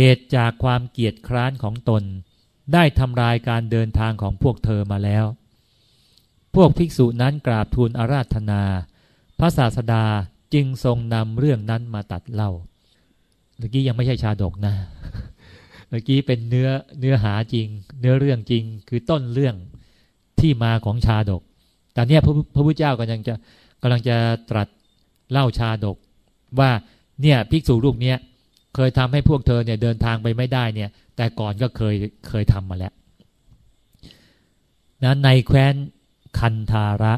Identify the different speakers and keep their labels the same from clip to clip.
Speaker 1: เหตุจากความเกียจคร้านของตน ได้ทำลายการเดินทางของพวกเธอมาแล้ว พวกภิกษุนั้นกราบทูลอาราธนา พระศาสดาจึงทรงนำเรื่องนั้นมาตัดเล่าเมื่อกี้ยังไม่ใช่ชาดกนะ เมื่อกี้เป็นเนื้อเนื้อหาจริง เนื้อเรื่องจริงคือต้นเรื่องที่มาของชาดก แต่เนี้ยพระพระพุทธเจ้ากำลังจะกำลังจะตรัสเล่าชาดก ว่าเนี่ยภิกษุรูปเนี้ย เคยทำให้พวกเธอเนี่ยเดินทางไปไม่ได้เนี่ย แต่ก่อนก็เคยเคยทำมาแล้วนะในแคว้นคันธาระ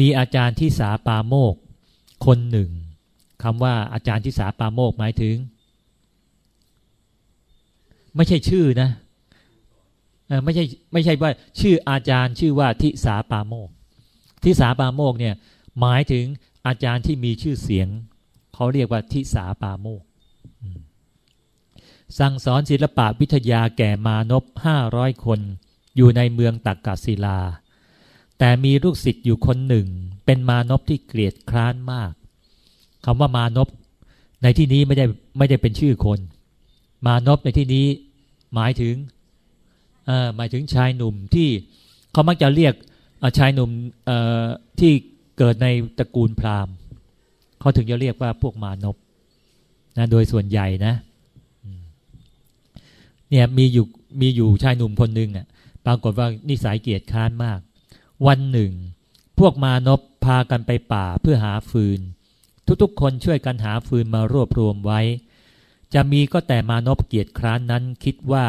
Speaker 1: มีอาจารย์ที่สาปาโมก คนหนึ่งคำว่าอาจารย์ที่สาปาโมกหมายถึง ไม่ใช่ชื่อนะไม่ใช่ไม่ใช่ว่า ชื่ออาจารย์ชื่อว่าทิสาปาโมกทิสาปาโมกเนี่ยหมายถึงอาจารย์ที่มีชื่อเสียง เขาเรียกว่าทิสาปาโมก สั่งสอนศิลปะวิทยาแก่มานพห้าร้อยคน อยู่ในเมืองตักกศิลา แต่มีลูกศิษย์อยู่คนหนึ่ง เป็นมานพที่เกลียดคร้านมากคำว่ามานพในที่นี้ไม่ได้ไม่ได้เป็นชื่อคน มานพในที่นี้หมายถึงหมายถึงชายหนุ่มที่เขามักจะเรียกชายหนุ่มที่เกิดในตระกูลพราหมณ์เขาถึงจะเรียกว่าพวกมานพนะโดยส่วนใหญ่นะ เนี่ยมีอยู่มีอยู่ชายหนุ่มคนหนึ่งอะปรากฏว่านิสัยเกียจค้านมาก วันหนึ่ง พวกมานพพากันไปป่าเพื่อหาฟืน ทุกๆ คนช่วยกันหาฟืนมารวบรวมไว้ จะมีก็แต่มานพเกียจคร้านนั้นคิดว่า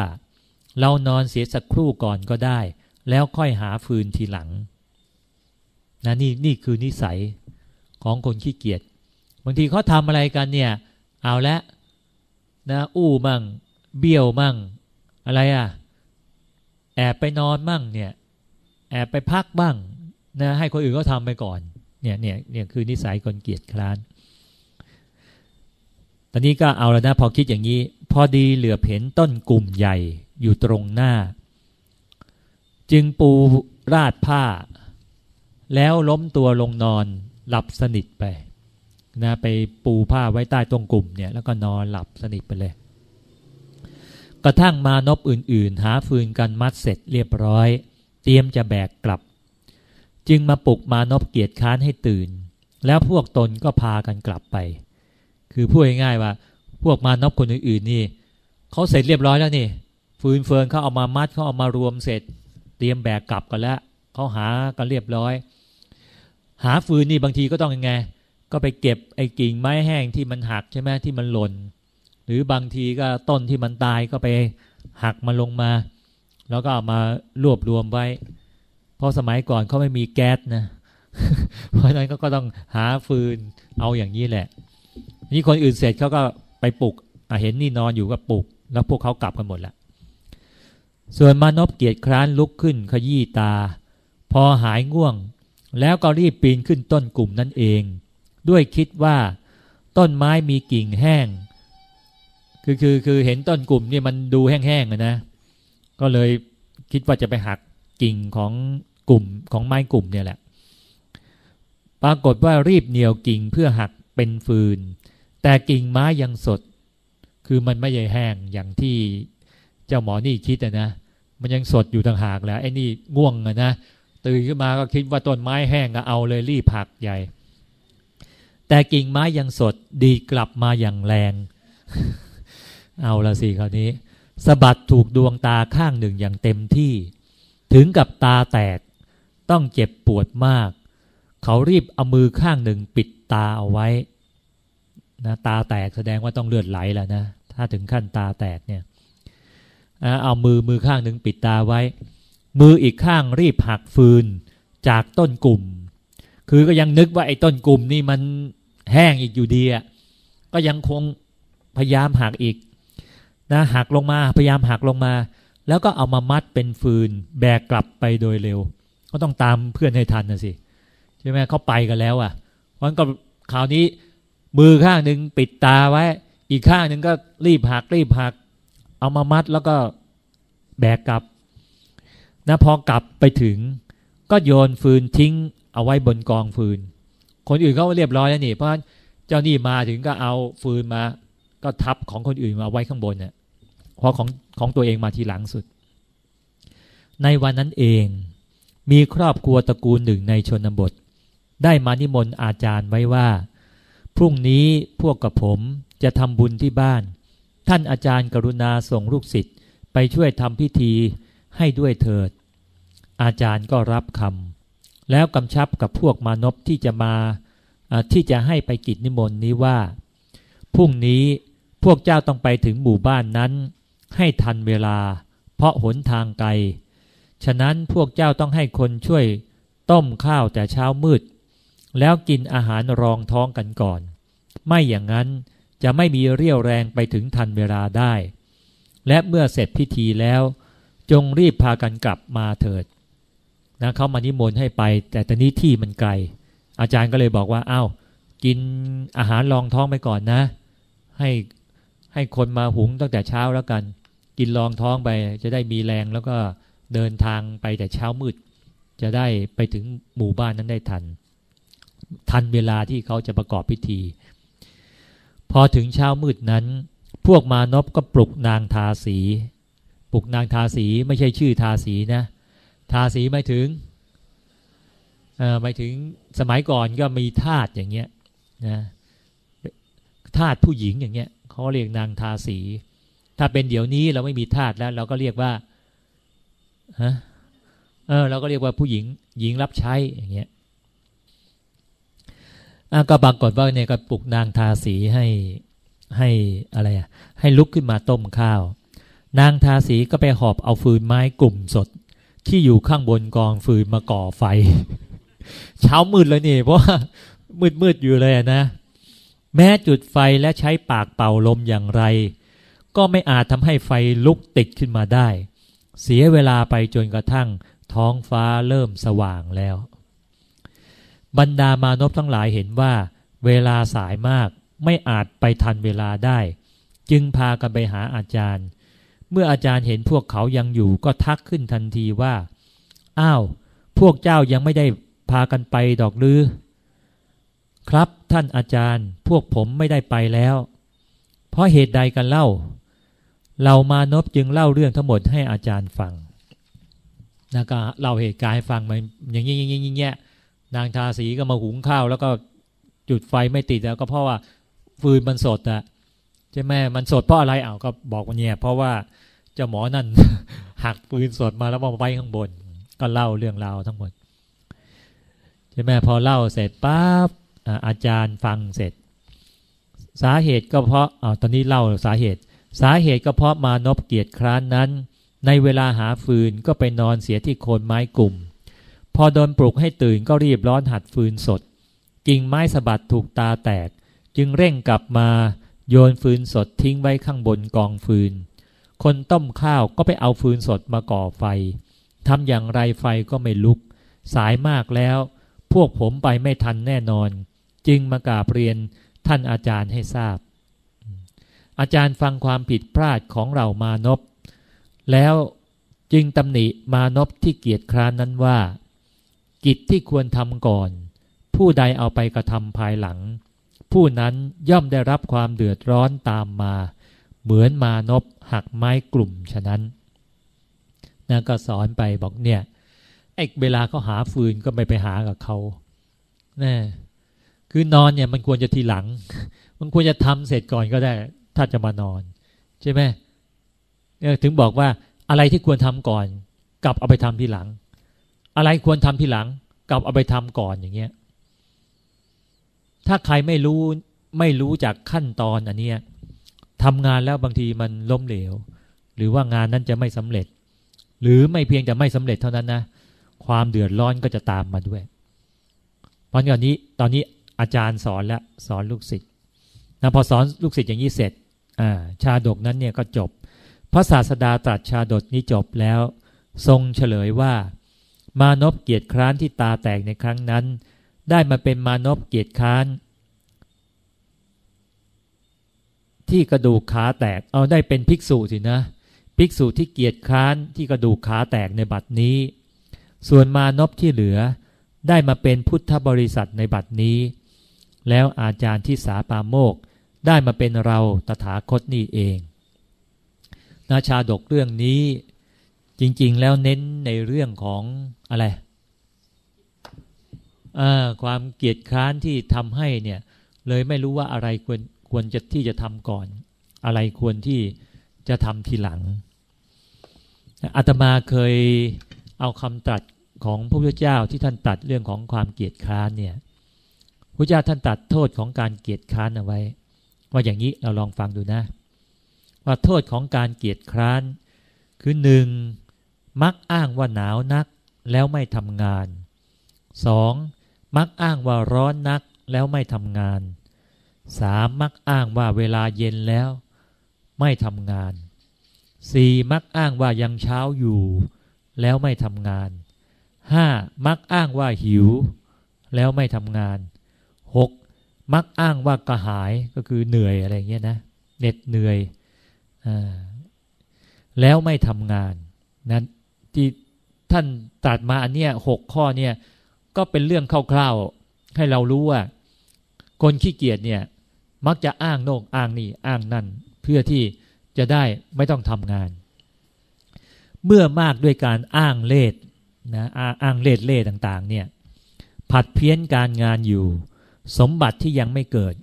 Speaker 1: เรานอนเสียสักครู่ก่อนก็ได้ แล้วค่อยหาฟืนทีหลังนะนี่นี่คือนิสัยของคนขี้เกียจบางทีเขาทำอะไรกันเนี่ย เอาละนะอู้มั่ง เบี้ยวมั่ง อะไรอะ แอบไปนอนมั่งเนี่ย แอบไปพักบ้างนะให้คนอื่นก็ทำไปก่อน เนี่ยเนี่ยเนี่ยคือนิสัยคนเกียจคร้าน ตอนนี้ก็เอาแล้วนะพอคิดอย่างนี้ พอดีเหลือเห็นต้นกลุ่มใหญ่อยู่ตรงหน้า จึงปูราดผ้า แล้วล้มตัวลงนอนหลับสนิทไปนะไปปูผ้าไว้ใต้ตรงกลุ่มเนี่ย แล้วก็นอนหลับสนิทไปเลย กระทั่งมานพอื่น ๆ หาฟืนกันมัดเสร็จเรียบร้อย เตรียมจะแบกกลับ จึงมาปลุกมานพเกียรติค้านให้ตื่น แล้วพวกตนก็พากันกลับไป คือพูดง่ายๆว่า พวกมานพคนอื่น ๆ นี่เขาเสร็จเรียบร้อยแล้วนี่ฟืนเฟินเขาเอามามัดเขาเอามารวมเสร็จ เตรียมแบกกลับกันแล้วเขาหากันเรียบร้อย หาฟืนนี่บางทีก็ต้องยังไง ก็ไปเก็บไอ้กิ่งไม้แห้งที่มันหักใช่ไหมที่มันหล่น หรือบางทีก็ต้นที่มันตายก็ไปหักมาลงมา แล้วก็เอามารวบรวมไว้ เพราะสมัยก่อนเขาไม่มีแก๊สนะ เพราะฉะนั้นก็ต้องหาฟืนเอาอย่างนี้แหละ นี่คนอื่นเสร็จเขาก็ไปปลุกเห็นนี่นอนอยู่ก็ปลุก แล้วพวกเขากลับกันหมดละส่วนมานพเกียรติคร้านลุกขึ้นขยี้ตา พอหายง่วง แล้วก็รีบปีนขึ้นต้นกลุ่มนั่นเอง ด้วยคิดว่า ต้นไม้มีกิ่งแห้ง คือคือคือเห็นต้นกลุ่มนี่มันดูแห้งๆนะ ก็เลยคิดว่าจะไปหักกิ่งของกลุ่มของไม้กลุ่มเนี่ยแหละ ปรากฏว่ารีบเหนียวกิ่งเพื่อหักเป็นฟืน แต่กิ่งไม้ยังสด คือมันไม่ใช่แห้งอย่างที่เจ้าหมอนี่คิดนะ มันยังสดอยู่ต่างหากแล้วไอ้นี่ง่วงนะตื่นขึ้นมาก็คิดว่าต้นไม้แห้งก็เอาเลยรีบผักใหญ่ แต่กิ่งไม้ยังสดดีกลับมาอย่างแรง เอาละสิคราวนี้สะบัดถูกดวงตาข้างหนึ่งอย่างเต็มที่ ถึงกับตาแตก ต้องเจ็บปวดมาก เขารีบเอามือข้างหนึ่งปิดตาเอาไว้นะตาแตกแสดงว่าต้องเลือดไหลแล้วนะ ถ้าถึงขั้นตาแตกเนี่ยเอามือมือข้างหนึ่งปิดตาไว้ มืออีกข้างรีบหักฟืนจากต้นกลุ่ม คือก็ยังนึกว่าไอ้ต้นกลุ่มนี่มันแห้งอีกอยู่ดีอะก็ยังคงพยายามหักอีก นะหักลงมาพยายามหักลงมา แล้วก็เอามามัดเป็นฟืน แบกกลับไปโดยเร็ว ก็ต้องตามเพื่อนให้ทันนะสิใช่ไหมเขาไปกันแล้วอะวันก็คราวนี้มือข้างหนึ่งปิดตาไว้ อีกข้างหนึ่งก็รีบหักรีบหัก เอามามัดแล้วก็แบกกลับนะพอกลับไปถึง ก็โยนฟืนทิ้ง เอาไว้บนกองฟืน คนอื่นเขาเรียบร้อยแล้วนี่เพราะเจ้านี่มาถึงก็เอาฟืนมา ก็ทับของคนอื่นมาไว้ข้างบนเนี่ยพราะของของตัวเองมาทีหลังสุด ในวันนั้นเองมีครอบครัวตระกูลหนึ่งในชนบท ได้มานิมนต์อาจารย์ไว้ว่า พรุ่งนี้พวกกับผมจะทำบุญที่บ้าน ท่านอาจารย์กรุณาส่งลูกศิษย์ไปช่วยทำพิธีให้ด้วยเถิด อาจารย์ก็รับคำแล้วกำชับกับพวกมานพที่จะมาที่จะให้ไปกิจนิมนต์นี้ว่า พรุ่งนี้พวกเจ้าต้องไปถึงหมู่บ้านนั้น ให้ทันเวลา เพราะหนทางไกล ฉะนั้นพวกเจ้าต้องให้คนช่วย ต้มข้าวแต่เช้ามืด แล้วกินอาหารรองท้องกันก่อน ไม่อย่างนั้นจะไม่มีเรี่ยวแรงไปถึงทันเวลาได้ และเมื่อเสร็จพิธีแล้ว จงรีบพากันกลับมาเถิดนะเขามานิมนต์ให้ไป แต่ตอนนี้ที่มันไกล อาจารย์ก็เลยบอกว่าอา้าวกินอาหารรองท้องไปก่อนนะ ให้ให้คนมาหุงตั้งแต่เช้าแล้วกัน กินรองท้องไป จะได้มีแรงแล้วก็เดินทางไปแต่เช้ามืด จะได้ไปถึงหมู่บ้านนั้นได้ทัน ทันเวลาที่เขาจะประกอบพิธี พอถึงเช้ามืดนั้น พวกมานพก็ปลุกนางทาสี ปลุกนางทาสีไม่ใช่ชื่อทาสีนะ ทาสีไม่ถึงไม่ถึงสมัยก่อนก็มีทาสอย่างเงี้ยนะ ทาสผู้หญิงอย่างเงี้ยเขาเรียกนางทาสี ถ้าเป็นเดี๋ยวนี้เราไม่มีทาสแล้ว เราก็เรียกว่าฮะเออเราก็เรียกว่าผู้หญิง หญิงรับใช้อย่างเงี้ยก็ปรากฏว่าเนี่ยก็ปลุกนางทาสีให้ให้อะไรอะให้ลุกขึ้นมาต้มข้าว นางทาสีก็ไปหอบเอาฟืนไม้กลุ่มสด ที่อยู่ข้างบนกองฟืนมาก่อไฟ เช้ามืดเลยนี่เพราะมืดมืดอยู่เลยนะ แม้จุดไฟและใช้ปากเป่าลมอย่างไร ก็ไม่อาจทำให้ไฟลุกติดขึ้นมาได้ เสียเวลาไปจนกระทั่งท้องฟ้าเริ่มสว่างแล้ว บรรดามานพทั้งหลายเห็นว่า เวลาสายมากไม่อาจไปทันเวลาได้ จึงพากันไปหาอาจารย์ เมื่ออาจารย์เห็นพวกเขายังอยู่ก็ทักขึ้นทันทีว่า อ้าว พวกเจ้ายังไม่ได้พากันไปดอกลือ ครับท่านอาจารย์พวกผมไม่ได้ไปแล้ว เพราะเหตุใดกันเล่า เรามานพจึงเล่าเรื่องทั้งหมดให้อาจารย์ฟังนะก็เล่าเหตุการณ์ให้ฟังมาอย่างนี้อย่างนี้อย่างนี้นางทาสีก็มาหุงข้าว แล้วก็จุดไฟไม่ติดแล้วก็เพราะว่าฟืนมันสดอะใช่ไหมมันสดเพราะอะไรเอาก็บอกว่าเนี่ย เพราะว่าเจ้าหมอนั่นหักฟืนสดมาแล้วมาไว้ข้างบน ก็เล่าเรื่องราวทั้งหมดใช่ไหมพอเล่าเสร็จปั๊บ อาจารย์ฟังเสร็จ สาเหตุก็เพราะอาตอนนี้เล่าสาเหตุ สาเหตุก็เพราะมานพเกียรติคร้านนั้น ในเวลาหาฟืนก็ไปนอนเสียที่โคนไม้กลุ่ม พอโดนปลุกให้ตื่นก็รีบร้อนหัดฟืนสด กิ่งไม้สะบัดถูกตาแตก จึงเร่งกลับมาโยนฟืนสดทิ้งไว้ข้างบนกองฟืน คนต้มข้าวก็ไปเอาฟืนสดมาก่อไฟทำอย่างไรไฟก็ไม่ลุก สายมากแล้ว พวกผมไปไม่ทันแน่นอน จึงมากราบเรียนท่านอาจารย์ให้ทราบ อาจารย์ฟังความผิดพลาดของเรามานพแล้วจึงตำหนิมานพที่เกียจคร้านนั้นว่า กิจที่ควรทำก่อน ผู้ใดเอาไปกระทำภายหลัง ผู้นั้นย่อมได้รับความเดือดร้อนตามมา เหมือนมานพหักไม้กลุ่มฉะนั้นนั่นก็สอนไปบอกเนี่ยไอ้เวลาเขาหาฟืนก็ไม่ไปหากับเขาแน่ คือนอนเนี่ยมันควรจะทีหลัง มันควรจะทำเสร็จก่อนก็ได้ ถ้าจะมานอน ใช่ไหมถึงบอกว่าอะไรที่ควรทำก่อน กลับเอาไปทำทีหลัง อะไรควรทำทีหลัง กลับเอาไปทำก่อนอย่างเงี้ย ถ้าใครไม่รู้ไม่รู้จากขั้นตอนอันเนี้ยทำงานแล้วบางทีมันล้มเหลว หรือว่างานนั้นจะไม่สำเร็จ หรือไม่เพียงจะไม่สำเร็จเท่านั้นนะความเดือดร้อนก็จะตามมาด้วย เพราะงั้นนี้ตอนนี้ อาจารย์สอนแล้วสอนลูกศิษย์นะพอสอนลูกศิษย์อย่างนี้เสร็จชาดกนั้นเนี่ยก็จบ พระศาสดาตรัสชาดกนี้จบแล้ว ทรงเฉลยว่ามานพเกียรติคร้านที่ตาแตกในครั้งนั้น ได้มาเป็นมานพเกียรติคร้าน ที่กระดูกขาแตกเอาได้เป็นภิกษุสินะ ภิกษุที่เกียรติคร้านที่กระดูกขาแตกในบัดนี้ ส่วนมานพที่เหลือได้มาเป็นพุทธบริษัทในบัดนี้ แล้วอาจารย์ที่สาปาโมกได้มาเป็นเราตถาคตนี่เองนาชาดกเรื่องนี้จริง ๆ แล้วเน้นในเรื่องของอะไรความเกียดคร้านที่ทำให้เนี่ย เลยไม่รู้ว่าอะไรควรควรจะที่จะทำก่อน อะไรควรที่จะทำทีหลังอาตมาเคยเอาคำตรัสของพระพุทธเจ้าที่ท่านตัดเรื่องของความเกียดคร้านเนี่ย พระเจ้าท่านตัดโทษของการเกียดคร้านเอาไว้ ว่าอย่างนี้เราลองฟังดูนะ ว่าโทษของการเกียดคร้าน คือหนึ่งมักอ้างว่าหนาวนักแล้วไม่ทำงานสองมักอ้างว่าร้อนนักแล้วไม่ทำงานสามมักอ้างว่าเวลาเย็นแล้ว ไม่ทำงานสี่มักอ้างว่ายังเช้าอยู่ แล้วไม่ทำงานห้ามักอ้างว่าหิว แล้วไม่ทำงาน มักอ้างว่ากระหายก็คือเหนื่อยอะไรเงี้ยนะเหน็ดเหนื่อยอแล้วไม่ทำงานนั้นที่ท่านตัดมาอันเนี้ยหกข้อเนี่ย ก็เป็นเรื่องคร่าวๆให้เรารู้ว่า คนขี้เกียจเนี่ย มักจะอ้างโน่อ้างนี่อ้างนั่น เพื่อที่จะได้ไม่ต้องทำงาน เมื่อมากด้วยการอ้างเลดนะอ้างเลดเล่ต่าง ๆ เนี่ย ผัดเพี้ยนการงานอยู่ สมบัติที่ยังไม่เกิด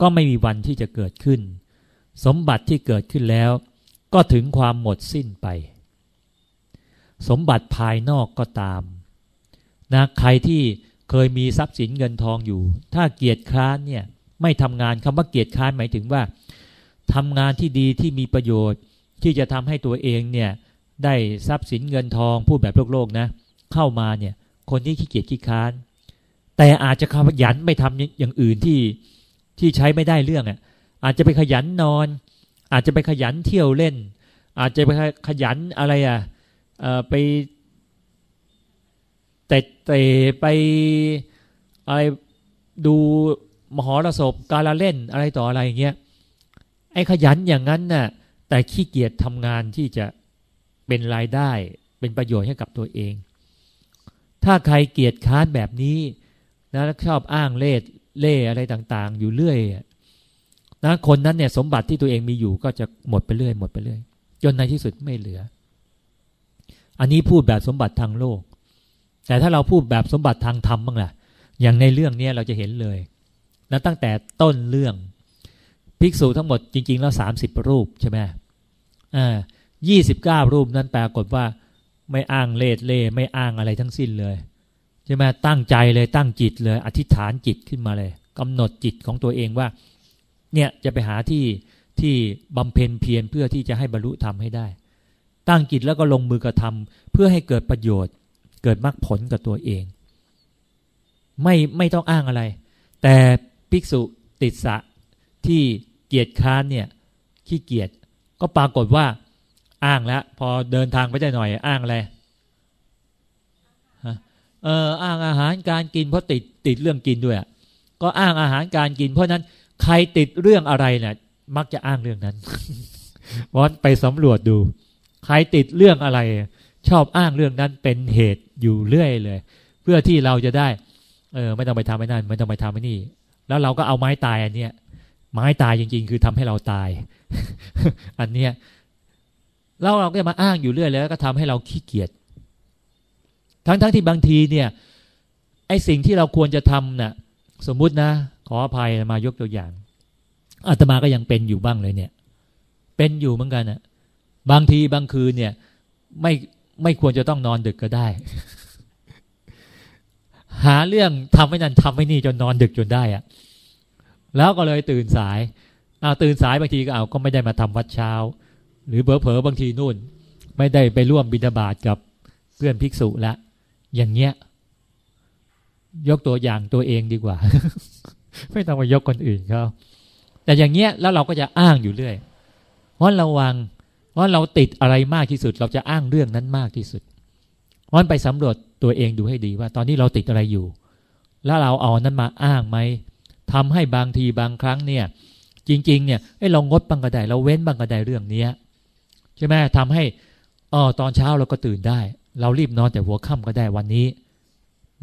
Speaker 1: ก็ไม่มีวันที่จะเกิดขึ้น สมบัติที่เกิดขึ้นแล้ว ก็ถึงความหมดสิ้นไป สมบัติภายนอกก็ตามนะใครที่เคยมีทรัพย์สินเงินทองอยู่ ถ้าเกียรติค้านเนี่ยไม่ทำงานคำว่าเกียรติค้านหมายถึงว่าทำงานที่ดีที่มีประโยชน์ ที่จะทำให้ตัวเองเนี่ยได้ทรัพย์สินเงินทองพูดแบบโลกโลกนะ เข้ามาเนี่ยคนที่ขี้เกียจขี้ค้าน แต่อาจจะขยันไม่ทำอย่างอื่นที่ที่ใช้ไม่ได้เรื่องอะอาจจะไปขยันนอน อาจจะไปขยันเที่ยวเล่น อาจจะไปขยันอะไรอะไปแต่แต่ไปอะไรดูมหรสพการละเล่นอะไรต่ออะไรอย่างเงี้ยไอ้ขยันอย่างนั้นน่ะแต่ขี้เกียจทำงานที่จะเป็นรายได้เป็นประโยชน์ให้กับตัวเอง ถ้าใครเกียจค้านแบบนี้ นะชอบอ้างเล่เล่อะไรต่างๆ อยู่เรื่อยนะคนนั้นเนี่ยสมบัติที่ตัวเองมีอยู่ก็จะหมดไปเรื่อยหมดไปเรื่อยจนในที่สุดไม่เหลือ อันนี้พูดแบบสมบัติทางโลก แต่ถ้าเราพูดแบบสมบัติทางธรรมบ้างล่ะ อย่างในเรื่องนี้เราจะเห็นเลยนะตั้งแต่ต้นเรื่อง ภิกษุทั้งหมดจริง ๆ แล้วสามสิบรูปใช่ไหมอ่ายี่สิบเก้ารูปนั้นแปลกฏว่า ไม่อ้างเลดเล่ไม่อ้างอะไรทั้งสิ้นเลย ใช่ไหมตั้งใจเลยตั้งจิตเลย อธิษฐานจิตขึ้นมาเลยกำหนดจิตของตัวเองว่า เนี่ยจะไปหาที่ที่บำเพ็ญเพียรเพื่อที่จะให้บรรลุธรรมให้ได้ ตั้งจิตแล้วก็ลงมือกระทำเพื่อให้เกิดประโยชน์ เกิดมรรคผลกับตัวเอง ไม่ไม่ต้องอ้างอะไร แต่ภิกษุติดสะที่เกียรติค้านเนี่ยขี้เกียจก็ปรากฏว่าอ้างแล้วพอเดินทางไปได้หน่อยอ้างอะไร เอออ้างอาหารการกินเพราะติดติดเรื่องกินด้วยก็อ้างอาหารการกิน เพราะนั้นใครติดเรื่องอะไรเนี่ยมักจะอ้างเรื่องนั้นวันไปสำรวจดู ใครติดเรื่องอะไร ชอบอ้างเรื่องนั้นเป็นเหตุอยู่เรื่อยเลย เพื่อที่เราจะได้ เออไม่ต้องไปทำไอ้นั่นไม่ต้องไปทำไอ้นี่ แล้วเราก็เอาไม้ตายอันเนี้ยไม้ตายจริง ๆ คือทำให้เราตาย อันเนี้ยเราเราก็มาอ้างอยู่เรื่อยแล้วก็ทำให้เราขี้เกียจ ทั้งๆทที่บางทีเนี่ยไอสิ่งที่เราควรจะทำน่ะสมมุตินะ ขออภัยมายกตัวอย่างอาตมาก็ยังเป็นอยู่บ้างเลยเนี่ย เป็นอยู่เหมือนกันนะบางทีบางคืนเนี่ย ไม่ไม่ควรจะต้องนอนดึกก็ได้ หาเรื่องทำไม่นั่นทำไม่นี่จนนอนดึกจนได้อะแล้วก็เลยตื่นสายเอาตื่นสายบางทีก็เอาก็ไม่ได้มาทำวัดเช้า หรือเผลอๆบางทีนู่น ไม่ได้ไปร่วมบิณฑบาตกับเพื่อนภิกษุละ อย่างเงี้ย ยกตัวอย่างตัวเองดีกว่า ไม่ต้องมายกคนอื่นเขาแต่อย่างเงี้ยแล้วเราก็จะอ้างอยู่เรื่อยเพราะระวังว่าเราติดอะไรมากที่สุด เราจะอ้างเรื่องนั้นมากที่สุดเพราะไปสำรวจตัวเองดูให้ดีว่า ตอนนี้เราติดอะไรอยู่ แล้วเราเอานั้นมาอ้างไหมทำให้บางทีบางครั้งเนี่ย จริง ๆ เนี่ยไอ้เรางดบังกระไดเราเว้นบังกระไดเรื่องเนี้ยใช่ไหมทำให้อ๋อตอนเช้าเราก็ตื่นได้ เรารีบนอนแต่หัวค่ำก็ได้วันนี้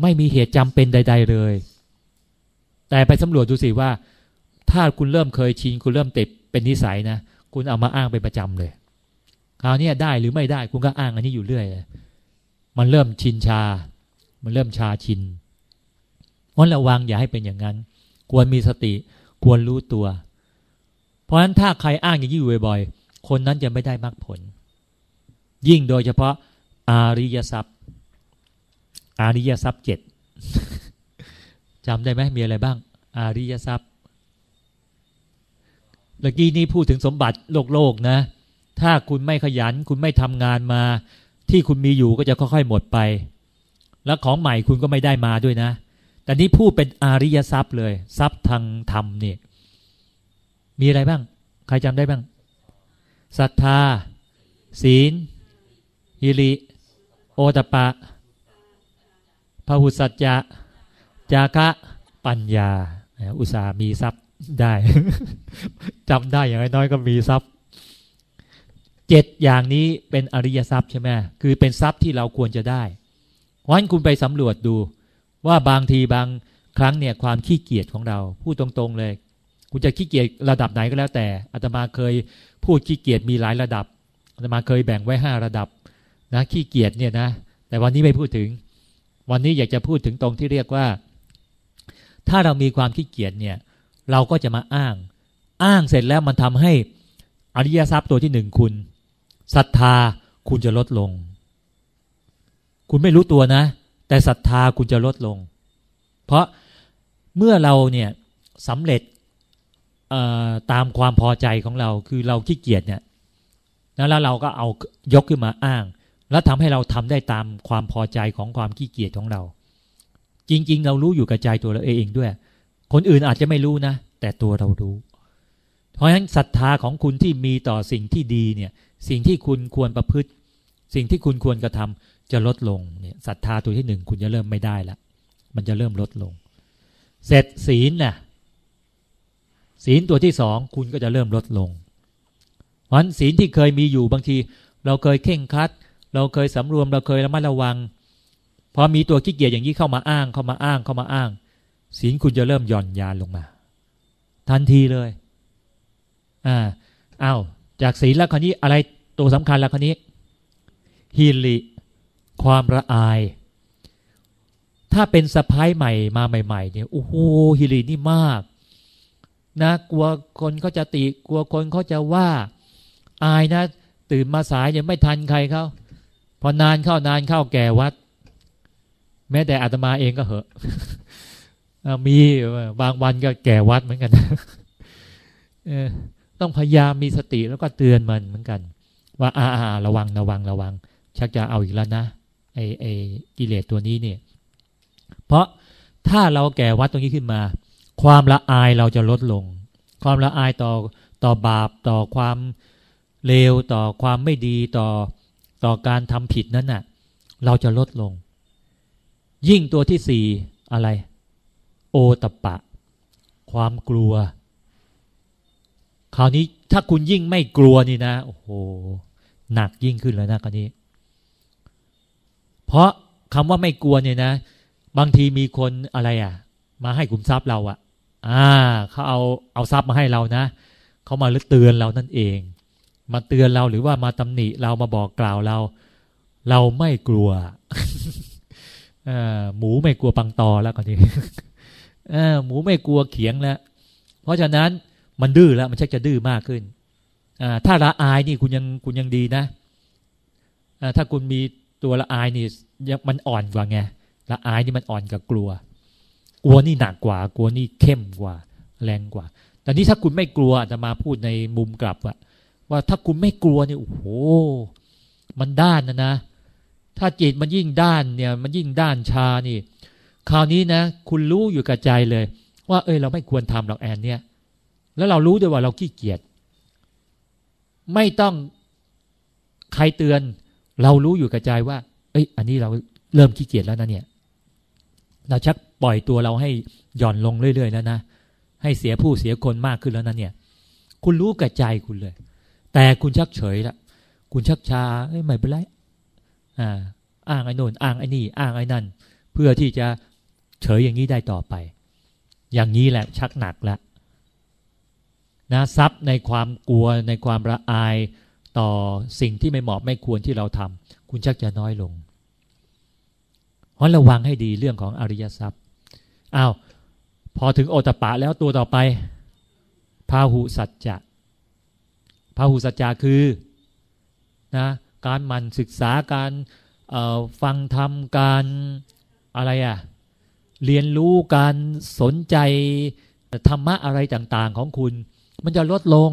Speaker 1: ไม่มีเหตุจำเป็นใด ๆ เลย แต่ไปสำรวจดูสิว่า ถ้าคุณเริ่มเคยชินคุณเริ่มติดเป็นนิสัยนะคุณเอามาอ้างเป็นประจำเลยคราวนี้ได้หรือไม่ได้คุณก็อ้างอันนี้อยู่เรื่อย มันเริ่มชินชา มันเริ่มชาชินเพราะระวังอย่าให้เป็นอย่างนั้น ควรมีสติ ควรรู้ตัว เพราะฉะนั้นถ้าใครอ้างอย่างนี้อยู่บ่อยๆคนนั้นจะไม่ได้มรรคผล ยิ่งโดยเฉพาะ อาริยทรัพย์ อาริยทรัพย์เจ็ดจำได้ไหมมีอะไรบ้าง อาริยทรัพย์เมื่อกี้นี้พูดถึงสมบัติโลกโลกนะ ถ้าคุณไม่ขยัน คุณไม่ทำงานมา ที่คุณมีอยู่ก็จะค่อยๆหมดไป แล้วของใหม่คุณก็ไม่ได้มาด้วยนะ แต่นี้พูดเป็นอาริยทรัพย์เลย ทรัพย์ทางธรรมเนี่ยมีอะไรบ้าง ใครจำได้บ้างศรัทธา ศีลฮิริ โอตปะพหุสัจจะจาคะปัญญา อุตสามีทรัพย์ได้จำได้อย่างน้อยก็มีทรัพย์เจ็ดอย่างนี้เป็นอริยทรัพย์ใช่ไหมคือเป็นทรัพย์ที่เราควรจะได้เพราะฉะนั้นคุณไปสำรวจดูว่าบางทีบางครั้งเนี่ยความขี้เกียจของเรา พูดตรงๆเลย คุณจะขี้เกียจระดับไหนก็แล้วแต่อาตมาเคยพูดขี้เกียจมีหลายระดับอาตมาเคยแบ่งไว้ห้าระดับ นะขี้เกียจเนี่ยนะแต่วันนี้ไม่พูดถึง วันนี้อยากจะพูดถึงตรงที่เรียกว่า ถ้าเรามีความขี้เกียจเนี่ย เราก็จะมาอ้าง อ้างเสร็จแล้วมันทำให้อริยทรัพย์ตัวที่หนึ่งคุณศรัทธาคุณจะลดลง คุณไม่รู้ตัวนะ แต่ศรัทธาคุณจะลดลง เพราะเมื่อเราเนี่ยสำเร็จตามความพอใจของเราคือเราขี้เกียจเนี่ยแล้วเราก็เอายกขึ้นมาอ้าง แล้วทำให้เราทำได้ตามความพอใจของความขี้เกียจของเรา จริง ๆ เรารู้อยู่กับใจตัวเราเองด้วย คนอื่นอาจจะไม่รู้นะ แต่ตัวเรารู้ เพราะฉะนั้นศรัทธาของคุณที่มีต่อสิ่งที่ดีเนี่ย สิ่งที่คุณควรประพฤติ สิ่งที่คุณควรกระทำจะลดลงเนี่ยศรัทธาตัวที่หนึ่งคุณจะเริ่มไม่ได้ละมันจะเริ่มลดลง เสร็จศีลน่ะศีลตัวที่สองคุณก็จะเริ่มลดลงเพราะฉะนั้นศีลที่เคยมีอยู่บางที เราเคยเข่งคัด เราเคยสำรวมเราเคยระมัดระวัง พอมีตัวขี้เกียจอย่างนี้เข้ามาอ้างเข้ามาอ้างเข้ามาอ้างศีลคุณจะเริ่มหย่อนยานลงมา ทันทีเลยอ่าอา้าวจากศีลแล้วคนนี้อะไรตัวสำคัญแล้วคนนี้ฮิริความละอาย ถ้าเป็นสะพ้ายใหม่มาใหม่ ๆ เนี่ยโอ้โหฮิรินี่มากนะกลัวคนเขาจะติกลัวคนเขาจะว่า อายนะ ตื่นมาสายยังไม่ทันใครเขา พอนานเข้านานเข้าแก่วัด แม้แต่อาตมาเองก็เหอะมีบางวันก็แก่วัดเหมือนกันต้องพยายามมีสติแล้วก็เตือนมันเหมือนกัน ว่าอ่าระวังระวังระวัง ชักจะเอาอีกแล้วนะไอไอกิเลสตัวนี้เนี่ย เพราะถ้าเราแก่วัดตรงนี้ขึ้นมา ความละอายเราจะลดลง ความละอายต่อต่อบาปต่อความเลวต่อความไม่ดีต่อ ต่อการทำผิดนั้นน่ะ เราจะลดลง ยิ่งตัวที่สี่อะไร โอตปะ ความกลัว คราวนี้ถ้าคุณยิ่งไม่กลัวนี่นะ โอ้โห หนักยิ่งขึ้นแล้วนะคราวนี้ เพราะคำว่าไม่กลัวเนี่ยนะ บางทีมีคนอะไรอะ มาให้ขุมทรัพย์เราอะ อ่าเขาเอาเอาทรัพย์มาให้เรานะเขามาเตือนเรานั่นเอง มาเตือนเราหรือว่ามาตำหนิเรามาบอกกล่าวเรา เราไม่กลัวหมูไม่กลัวปังตอแล้วคนนี้หมูไม่กลัวเขียงแล้ว เพราะฉะนั้นมันดื้อแล้ว มันชักจะดื้อมากขึ้นถ้าละอายนี่คุณยังคุณยังดีนะถ้าคุณมีตัวละอายนี่มันอ่อนกว่าไงละอายนี่มันอ่อนกับกลัว กลัวนี่หนักกว่า กลัวนี่เข้มกว่า แรงกว่าแต่นี้ถ้าคุณไม่กลัวจะมาพูดในมุมกลับว่า ว่าถ้าคุณไม่กลัวเนี่ยโอ้โหมันด้านนะนะ ถ้าจิตมันยิ่งด้านเนี่ย มันยิ่งด้านชานี่ คราวนี้นะ คุณรู้อยู่กับใจเลย ว่าเอ้ยเราไม่ควรทำหรอกแอนเนี่ย แล้วเรารู้ด้วยว่าเราขี้เกียจไม่ต้องใครเตือน เรารู้อยู่กับใจว่า เอ้ย อันนี้เราเริ่มขี้เกียจแล้วนะเนี่ย เราชักปล่อยตัวเราให้หย่อนลงเรื่อยๆแล้วนะให้เสียผู้เสียคนมากขึ้นแล้วนะเนี่ย คุณรู้กับใจคุณเลย แต่คุณชักเฉยละคุณชักชาเอ้ยไม่เป็นไรอ่าอ้างไอ้นนอ้างไอ้นี่อ้างไอ้นั่น เพื่อที่จะเฉยอย่างนี้ได้ต่อไป อย่างนี้แหละชักหนักแล้วนะซับในความกลัวในความระอายต่อสิ่งที่ไม่เหมาะไม่ควรที่เราทำคุณชักจะน้อยลงเพราะระวังให้ดีเรื่องของอริยทรัพย์อ้าวพอถึงโอตปะแล้วตัวต่อไปพาหุสัจจะ พาหุสัจจะคือนะการมันศึกษาการฟังธรรมการอะไรอะเรียนรู้การสนใจธรรมะอะไรต่าง ๆ ของคุณ มันจะลดลง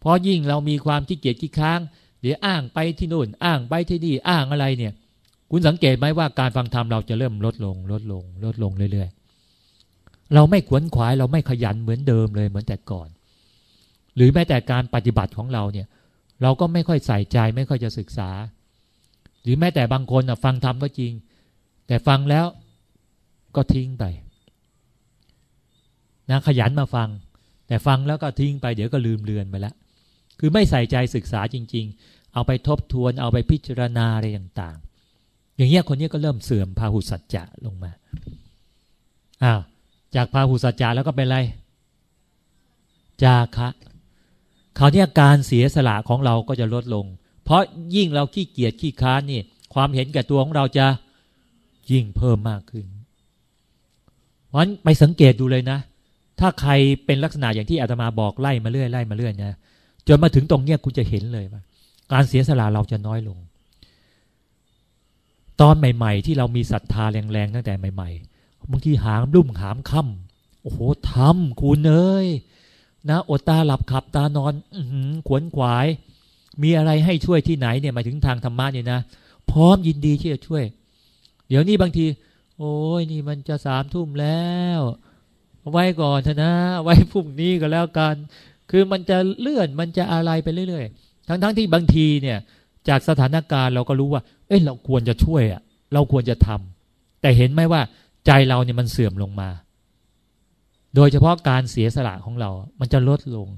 Speaker 1: เพราะยิ่งเรามีความขี้เกียจขี้ค้าง เดี๋ยวอ้างไปที่นู่น อ้างไปที่นี่อ้างอะไรเนี่ย คุณสังเกตไหมว่าการฟังธรรมเราจะเริ่มลดลง ลดลง ลดลงเรื่อยๆเราไม่ขวนขวายเราไม่ขยันเหมือนเดิมเลยเหมือนแต่ก่อน หรือแม้แต่การปฏิบัติของเราเนี่ย เราก็ไม่ค่อยใส่ใจไม่ค่อยจะศึกษา หรือแม้แต่บางคนฟังธรรมก็จริง แต่ฟังแล้วก็ทิ้งไปนะขยันมาฟัง แต่ฟังแล้วก็ทิ้งไปเดี๋ยวก็ลืมเลือนไปแล้วคือไม่ใส่ใจศึกษาจริง ๆ เอาไปทบทวนเอาไปพิจารณาอะไรต่างๆ อย่างเงี้ยคนนี้ก็เริ่มเสื่อมพาหุสัจจะลงมาอ้าวจากพาหุสัจจะแล้วก็เป็นอะไร จาคะ คราวนี้การเสียสละของเราก็จะลดลง เพราะยิ่งเราขี้เกียจขี้ค้านนี่ ความเห็นแก่ตัวของเราจะยิ่งเพิ่มมากขึ้นเพราะฉะนั้นไปสังเกตดูเลยนะ ถ้าใครเป็นลักษณะอย่างที่อาตมาบอกไล่มาเรื่อยไล่มาเรื่อยนะจนมาถึงตรงเนี้ยคุณจะเห็นเลยว่าการเสียสละเราจะน้อยลง ตอนใหม่ ๆ ที่เรามีศรัทธาแรงๆตั้งแต่ใหม่ ๆบางทีหามรุ่มหามค่ำโอ้โหทำคุณเอ้ย นะอดตาหลับขับตานอนอขวนขวาย มีอะไรให้ช่วยที่ไหนเนี่ยมาถึงทางธรรมะเนี่ยนะพร้อมยินดีที่จะช่วย เดี๋ยวนี้บางที โอ้ยนี่มันจะสามทุ่มแล้วไว้ก่อนเถอะนะ ไว้พรุ่งนี้ก็แล้วกัน คือมันจะเลื่อนมันจะอะไรไปเรื่อยๆ ทั้งๆทที่บางทีเนี่ย จากสถานการณ์เราก็รู้ว่า เอ้ยเราควรจะช่วยอะเราควรจะทำแต่เห็นไหมว่าใจเราเนี่ยมันเสื่อมลงมา โดยเฉพาะการเสียสละของเรา มันจะลดลง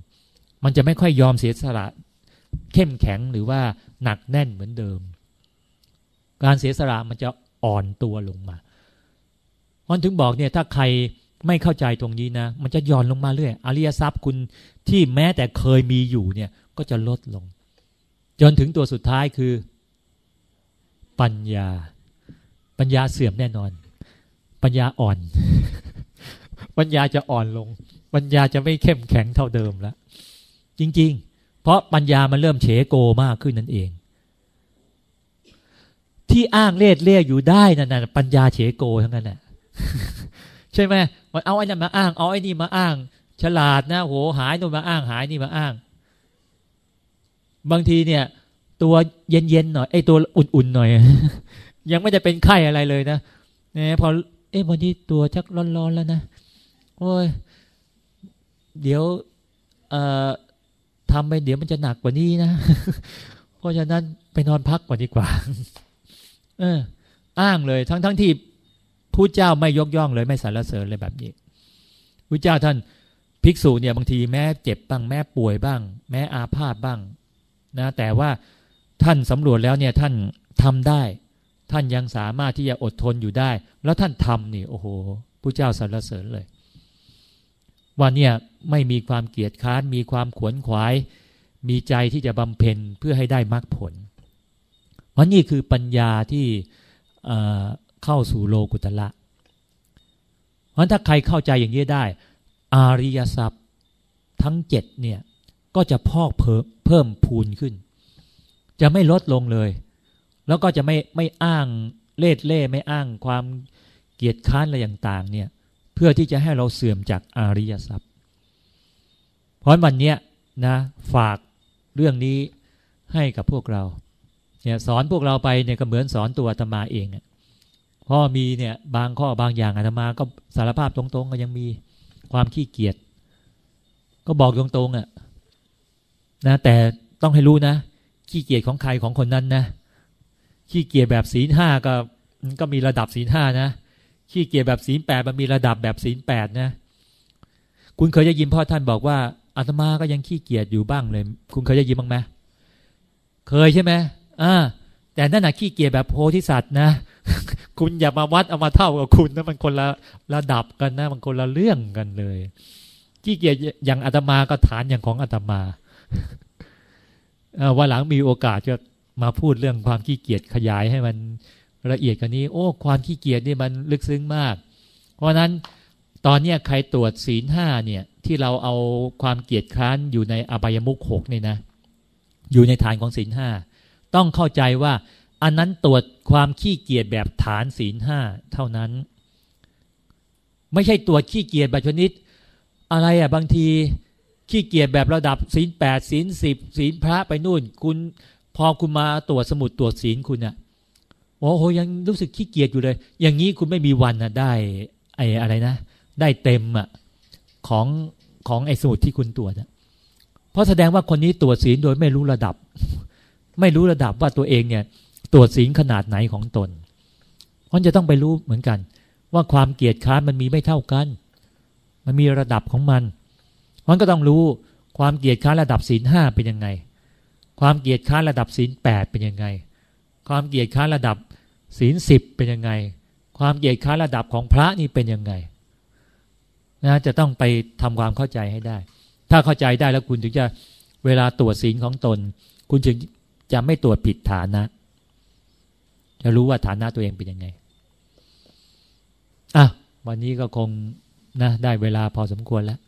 Speaker 1: มันจะไม่ค่อยยอมเสียสละ เข้มแข็งหรือว่าหนักแน่นเหมือนเดิม การเสียสละมันจะอ่อนตัวลงมามันถึงบอกเนี่ยถ้าใครไม่เข้าใจตรงนี้นะ มันจะย่อนลงมาเรื่อย อริยทรัพย์คุณที่แม้แต่เคยมีอยู่เนี่ย ก็จะลดลง จนถึงตัวสุดท้ายคือ ปัญญา ปัญญาเสื่อมแน่นอน ปัญญาอ่อน ปัญญาจะอ่อนลง ปัญญาจะไม่เข้มแข็งเท่าเดิมแล้วจริง ๆ เพราะปัญญามันเริ่มเฉโกมากขึ้นนั่นเอง ที่อ้างเล่เล่อยู่ได้นั่นน่ะปัญญาเฉโกทั้งนั้นแหละใช่ไหมมันเอาไอ้นั่นมาอ้างเอาไอ้นี่มาอ้าง ฉลาดนะโหหายนู่นมาอ้างหายนี่มาอ้าง บางทีเนี่ย ตัวเย็นๆหน่อยไอ้ตัวอุ่นๆหน่อย ยังไม่ได้เป็นไข้อะไรเลยนะเนี่ยพอเอ้วันนี้ตัวชักร้อนๆแล้วนะ โอ้ย เดี๋ยวทำไปเดี๋ยวมันจะหนักกว่านี้นะ เพราะฉะนั้นไปนอนพักก่อนดีกว่า เออ อ้างเลย ทั้งทั้งที่ผู้เจ้าไม่ยกย่องเลยไม่สรรเสริญเลยแบบนี้พระเจ้าท่านภิกษุเนี่ยบางทีแม้เจ็บบ้างแม้ป่วยบ้าง แม้อาพาธบ้างนะแต่ว่าท่านสำรวจแล้วเนี่ยท่านทำได้ ท่านยังสามารถที่จะอดทนอยู่ได้ แล้วท่านทำนี่โอ้โหพระเจ้าสรรเสริญเลย ว่าเนี่ยไม่มีความเกียจค้าน มีความขวนขวาย มีใจที่จะบำเพ็ญเพื่อให้ได้มรรคผล เพราะนี่คือปัญญาที่เข้าสู่โลกุตละเพราะถ้าใครเข้าใจอย่างนี้ได้ อาริยทรัพย์ทั้งเจ็ดเนี่ยก็จะพอกเพิ่มพูนขึ้น จะไม่ลดลงเลย แล้วก็จะไม่ไม่อ้างเล่เล่ไม่อ้างความเกียจค้านอะไรต่างๆเนี่ย เพื่อที่จะให้เราเสื่อมจากอาริยทรัพย์ เพราะวันนี้นะฝากเรื่องนี้ให้กับพวกเราเนี่ยสอนพวกเราไปเนี่ยก็เหมือนสอนตัวธรรมาเองพ่อมีเนี่ยบางข้อบางอย่างอาตมาก็สารภาพตรงๆ ก็ยังมีความขี้เกียจก็บอกตรงๆอะนะแต่ต้องให้รู้นะ ขี้เกียจของใครของคนนั้นนะขี้เกียจแบบศีลห้าก็ก็มีระดับศีลห้านะ ขี้เกียจแบบศีลแปดมันมีระดับแบบศีลแปดนะคุณเคยจะยินพ่อท่านบอกว่าอาตมาก็ยังขี้เกียจอยู่บ้างเลย คุณเคยจะยินบ้างไหมเคยใช่ไหมอ่าแต่นั่นน่ะขี้เกียจแบบโพธิสัตว์นะ คุณอย่ามาวัดเอามาเท่ากับคุณนะมันคนละระดับกันนะมันคนละเรื่องกันเลยขี้เกียจอย่างอาตมาก็ฐานอย่างของอาตมาวันหลังมีโอกาสจะมาพูดเรื่องความขี้เกียจขยายให้มัน ละเอียดกันนี้ โอ้ ความขี้เกียจนี่มันลึกซึ้งมาก เพราะนั้นตอนนี้ใครตรวจศีลห้าเนี่ย ที่เราเอาความเกียจคร้านอยู่ในอบายมุขหกนี่นะ อยู่ในฐานของศีลห้าต้องเข้าใจว่า อันนั้นตรวจความขี้เกียจแบบฐานศีลห้าเท่านั้น ไม่ใช่ตรวจขี้เกียจแบบชนิด อะไรอะบางทีขี้เกียจแบบระดับศีลแปดศีลสิบศีลพระไปนู่น คุณพอคุณมาตรวจสมุดตรวจศีลคุณอะ โอ้โหยังรู้สึกขี้เกียจอยู่เลย อย่างนี้คุณไม่มีวันนะได้ ไอ้อะไรนะ ได้เต็มอะของของไอ้สมุดที่คุณตรวจอะเพราะแสดงว่าคนนี้ตรวจศีลโดยไม่รู้ระดับ ไม่รู้ระดับว่าตัวเองเนี่ย ตรวจศีลขนาดไหนของตนเพราะจะต้องไปรู้เหมือนกัน ว่าความเกียจค้านมันมีไม่เท่ากัน มันมีระดับของมันมันก็ต้องรู้ความเกียจค้านระดับศีลห้าเป็นยังไง ความเกียจค้านระดับศีลแปดเป็นยังไง ความเกียจค้านระดับ ศีลสิบเป็นยังไง ความเกียจค้าระดับของพระนี่เป็นยังไงนะจะต้องไปทำความเข้าใจให้ได้ ถ้าเข้าใจได้แล้วคุณถึงจะเวลาตรวจศีลของตน คุณจึงจะไม่ตรวจผิดฐานะ จะรู้ว่าฐานะตัวเองเป็นยังไงอะวันนี้ก็คงนะได้เวลาพอสมควรแล้ว